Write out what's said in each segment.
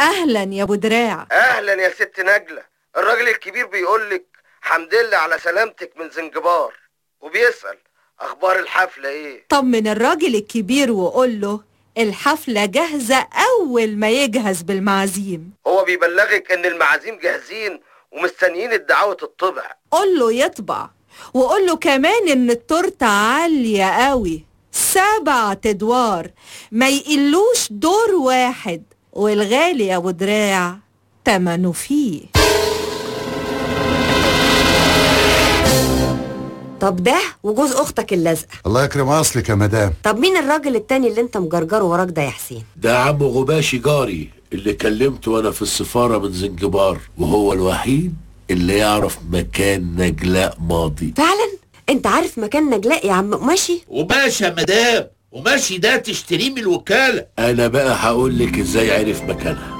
أهلا يا أبو دراع. أهلا يا ست نجلة. الراجل الكبير بيقولك حمد لله على سلامتك من زنجبار. وبيسأل أخبار الحفلة إيه؟ طمن الراجل الكبير وقول له الحفلة جاهزة أول ما يجهز بالمعازيم. هو بيبلغك إن المعازيم جاهزين ومستنيين الدعوة الطبع. قول له يطبع. وقول له كمان إن التورتة عالية قوي. سبع أدوار. ما يقلوش دور واحد. والغالي يا أبو دراع تمنه فيه. طب ده وجوز أختك اللازقه الله يكرم أصلك يا مدام. طب مين الراجل التاني اللي أنت مجرجره وراك ده يا حسين؟ ده عم غباشي جاري اللي كلمته وأنا في السفارة من زنجبار وهو الوحيد اللي يعرف مكان نجلاء ماضي. فعلا؟ أنت عارف مكان نجلاء يا عم قماشي وماشي يا مدام. وماشي ده تشتريه من الوكالة. أنا بقى هقول لك إزاي عرف مكانها.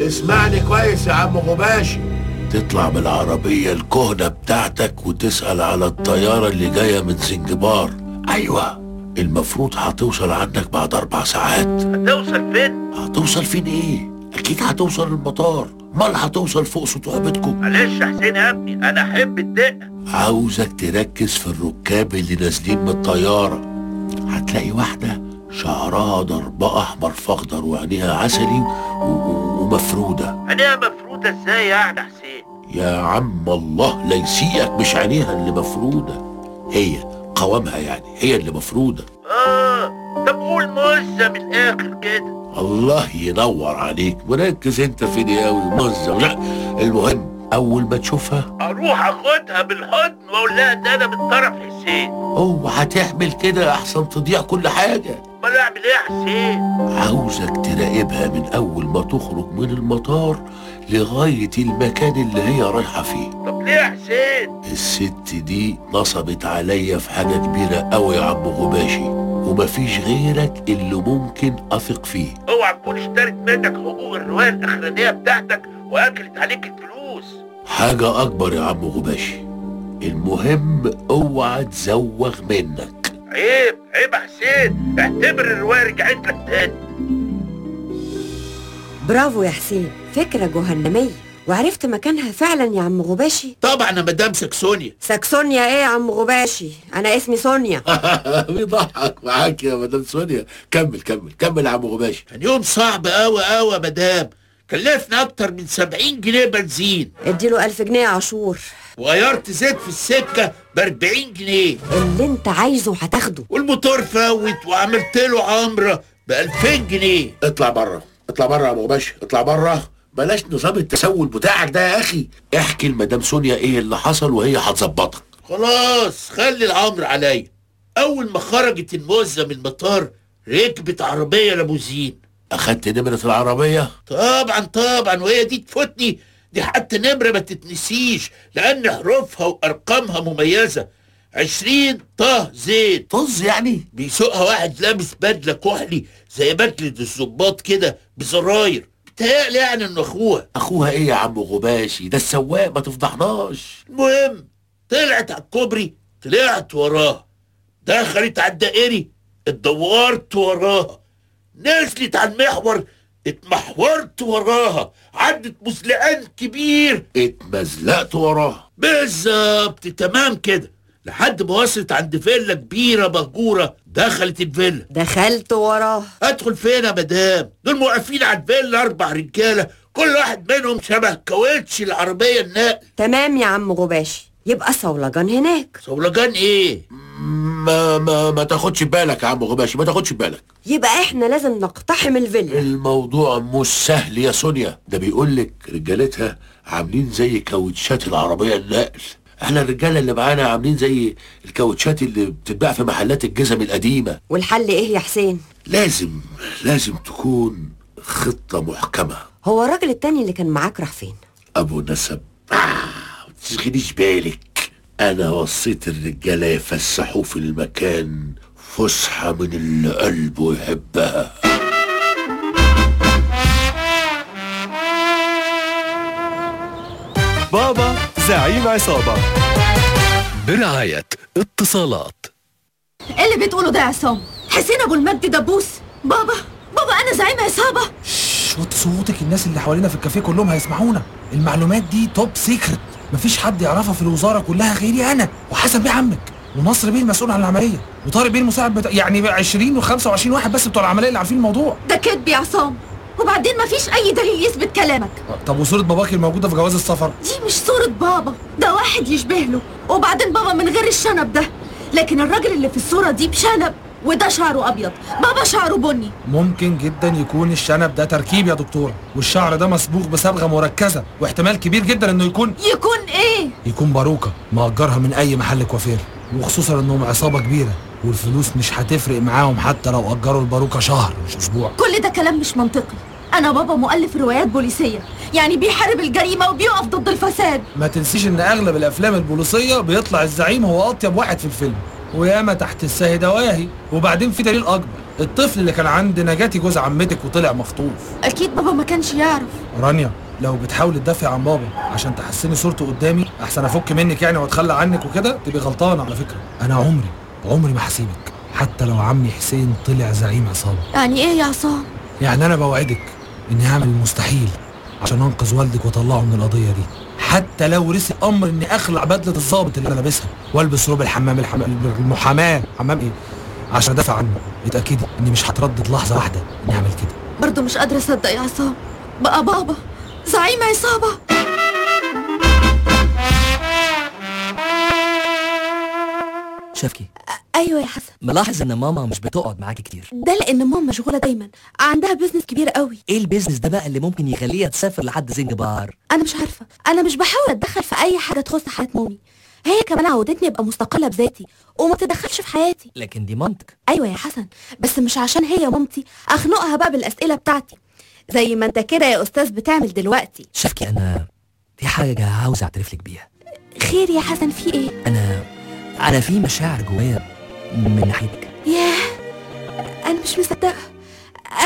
اسمعني كويس يا عم غباشي تطلع بالعربية الكهنة بتاعتك وتسأل على الطيارة اللي جاية من زنجبار أيوة. المفروض هتوصل عندك بعد أربع ساعات. هتوصل فين؟ هتوصل فين إيه؟ أكيد هتوصل المطار. مال هتوصل فوق سطوح بيتكم معلش يا حسين يا ابني أنا احب الدقة عاوزك تركز في الركاب اللي نازلين من الطيارة. هتلاقي واحدة شعرها ضربة أحمر فأخضر وعينيها عسلي و- و- ومفرودة. عينيها مفروضة إزاي يعني حسين؟ يا عم الله لا يسيئك مش عينيها اللي مفرودة. هي قوامها يعني هي اللي مفرودة. آه طب قول مزة من الآخر كده. الله ينور عليك. مركز انت في دي قوي مزة لا المهم اول ما تشوفها أروح اخدها بالحضن واقول لها ده أنا من طرف حسين. اوعى تعمل كده؟ احسن تضيع كل حاجة. امال اعمل إيه يا حسين؟ عاوزك تراقبها من اول ما تخرج من المطار لغاية المكان اللي هي رايحة فيه. طب ليه يا حسين؟ الست دي نصبت عليا في حاجة كبيرة قوي يا عم غباشي. ومفيش غيرك اللي ممكن أثق فيه. اوعى تكون اشترت منك حقوق الرواية الإخرانية بتاعتك وأكلت عليك الفلوس. حاجة أكبر يا عم غباشي. المهم اوعى تزوغ منك. عيب عيب يا حسين. اعتبر الرواية رجعت لك تاني. برافو يا حسين فكرة جهنمية. وعرفت مكانها فعلا يا عم غباشي. طبعا يا مدام سكسونيا ساكسونيا إيه يا عم غباشي؟ أنا اسمي سونيا. بيضحك معاك يا مدام سونيا. كمل كمل كمل يا عم غباشي. كان يوم صعب قوي قوي يا مدام. كلفنا أكتر من 70 جنيه بنزين. اديله ألف جنيه عاشور. وغيرت زيت في السكة ب 40 جنيه. اللي أنت عايزه هتاخده. والموتور فوت وعملت له عمرة ب 2000 جنيه. اطلع بره اطلع بره يا ابو غباشي اطلع بره بلاش نظام التسول بتاعك ده يا أخي. احكي لمدام سونيا إيه اللي حصل وهي هتظبطك. خلاص خلي العمر عليا. أول ما خرجت الموزة من المطار ركبت عربية لابوزين أخدت نمرة العربية؟ طبعا طبعا وهي دي تفوتني. دي حتى نمرة ما تتنسيش لأن حروفها وأرقامها مميزة. عشرين طه زيت طز يعني؟ بيسوقها واحد لابس بدلة كحلي زي بدلة الظباط كده بزراير. بتهيألي يعني إنه أخوها أخوها إيه يا عم غباشي؟ ده السواق ما تفضحناش. المهم طلعت على الكوبري طلعت وراها. دخلت على الدائري اتدورت وراها. نزلت على المحور اتمحورت وراها. عدت مزلقان كبير اتمزلقت وراها. بالظبط تمام كده. لحد ما وصلت عند فيلا كبيرة مهجورة. دخلت الفيلا. دخلت وراه أدخل فين يا مدام؟ دول موقفين على الفيلا أربع رجالة كل واحد منهم شبه كاوتش العربية النقل. تمام يا عم غباشي يبقى صولجان هناك. صولجان إيه؟ ما ما ما تاخدش بالك يا عم غباشي ما تاخدش بالك. يبقى إحنا لازم نقتحم الفيلا. الموضوع مش سهل يا سونيا. ده بيقول لك رجالتها عاملين زي كاوتشات العربية النقل. إحنا الرجاله اللي معانا عاملين زي الكاوتشات اللي بتتباع في محلات الجزم القديمة. والحل إيه يا حسين؟ لازم لازم تكون خطة محكمة. هو الراجل التاني اللي كان معاك راح فين؟ أبو نسب. آه ما تشغليش بالك. أنا وصيت الرجالة يفسحوا في المكان فسحة من اللي قلبه يحبها بابا زعيم عصابة برعاية اتصالات. إيه اللي بتقوله ده يا عصام؟ حسين ابو المجد دبوس بابا بابا أنا زعيم عصابة. صوتك. الناس اللي حوالينا في الكافيه كلهم هيسمعونا. المعلومات دي top secret مفيش حد يعرفها في الوزارة كلها غيري أنا وحسن بيه عمك ونصر بيه المسؤول عن العملية وطارق بيه المساعد بتاع يعني 20 و25 واحد بس بتوع العملية اللي عارفين الموضوع. ده كدب يا عصام. وبعدين مفيش أي دليل يثبت كلامك. طب وصورة باباكي الموجودة في جواز السفر؟ دي مش صورة بابا ده واحد يشبه له وبعدين بابا من غير الشنب ده. لكن الراجل اللي في الصورة دي بشنب وده شعره أبيض. بابا شعره بني. ممكن جدا يكون الشنب ده تركيب يا دكتوره والشعر ده مصبوغ بصبغة مركزة واحتمال كبير جدا إنه يكون يكون إيه؟ يكون باروكة مأجرها من أي محل كوافير وخصوصا إنهم عصابة كبيرة. والفلوس مش هتفرق معاهم حتى لو أجروا الباروكة شهر مش أسبوع. كل ده كلام مش منطقي. أنا بابا مؤلف روايات بوليسية يعني بيحارب الجريمة وبيقف ضد الفساد. ما تنسيش إن أغلب الأفلام البوليسية بيطلع الزعيم هو أطيب واحد في الفيلم وياما تحت الساهي دواهي وبعدين في دليل أكبر الطفل اللي كان عند نجاتي جوز عمتك وطلع مخطوف. أكيد بابا ما كانش يعرف. رانيا لو بتحاول تدافع عن بابا عشان تحسني صورته قدامي أحسن أفك منك يعني وأتخلى عنك وكده تبقي غلطانة على فكرة. أنا عمري عمري ما هسيبك حتى لو عمي حسين طلع زعيم عصابة. يعني إيه يا عصام؟ يعني أنا بوعدك إني هعمل المستحيل عشان أنقذ والدك وأطلعه من القضية دي. حتى لو رسي أمر إني أخلع بدلة الضابط اللي أنا لابسها وألبس روب الحمام الحم... المحاماه حمام إيه؟ عشان أدافع عنه. اتاكدي إني مش هتردد لحظة واحدة إني اعمل كده. برضه مش قادرة أصدق يا عصام. بقى بابا زعيم عصابة. شفكي أيوه يا حسن. ملاحظ إن ماما مش بتقعد معاكي كتير. ده لأن ماما مشغولة دايما. عندها business كبير قوي. إيه ال business ده بقى اللي ممكن يخليها تسافر لحد زنجبار أنا مش عارفة. أنا مش بحاول أتدخل في أي حاجة تخص حياة مامي. هي كمان عودتني أبقى مستقلة بذاتي وما تتدخلش في حياتي. لكن دي مامتك. أيوه يا حسن. بس مش عشان هي مامتي. أخنقها بقى بالأسئلة بتاعتي. زي ما أنت كده يا أستاذ بتعمل دلوقتي. شفكي أنا في حاجة عاوز أعترف لك بيها. خير يا حسن في إيه؟ أنا أنا في مشاعر جوايا من ناحيتك. ياه أنا مش مصدقة.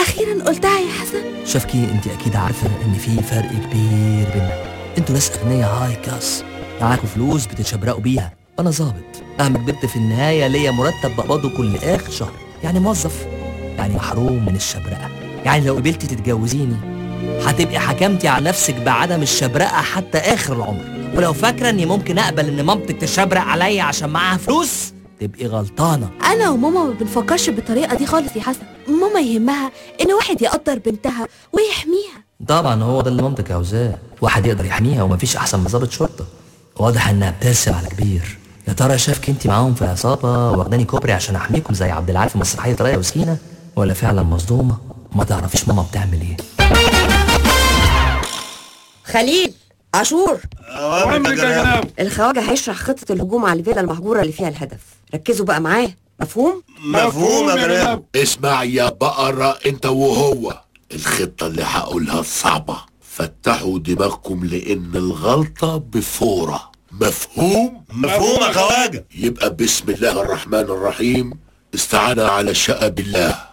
أخيرا قلتها يا حسن. شفكي انت أكيد عارفة إن في فرق كبير بينا أنتوا ناس أغنياء هاي كاس معاكوا فلوس بتتشبرقوا بيها. وأنا ظابط. مهما كبرت في النهاية ليا مرتب بقبضه كل آخر شهر. يعني موظف. يعني محروم من الشبرقة. يعني لو قبلتي تتجوزيني هتبقي حكمتي على نفسك بعدم الشبرقة حتى آخر العمر. ولو فاكرة إني ممكن أقبل إن مامتك تشبرق عليا عشان معاها فلوس تبقي غلطانة. أنا وماما ما بنفكرش بالطريقة دي خالص يا حسن. ماما يهمها إن واحد يقدر بنتها ويحميها. طبعا هو ده اللي مامتك عاوزاه. واحد يقدر يحميها ومفيش أحسن من ضابط شرطة. واضح إنها بترسم على كبير. يا ترى شافك أنت معاهم في عصابه واخداني كوبري عشان أحميكم زي عبد العال في مسرحية رايه وسكينة؟ ولا فعلا مصدومة؟ ما تعرفيش ماما بتعمل إيه. خليل عاشور. أوامرك يا جناب. الخواجة هيشرح خطة الهجوم على الفيلا المهجورة اللي فيها الهدف. ركزوا بقى معاه. مفهوم؟ مفهوم يا جناب اسمع يا بقرة انت وهو. الخطة اللي هقولها صعبة. فتحوا دماغكم لأن الغلطة بفورة. مفهوم؟ مفهوم يا خواجة. يبقى بسم الله الرحمن الرحيم. استعانى على الشقة بالله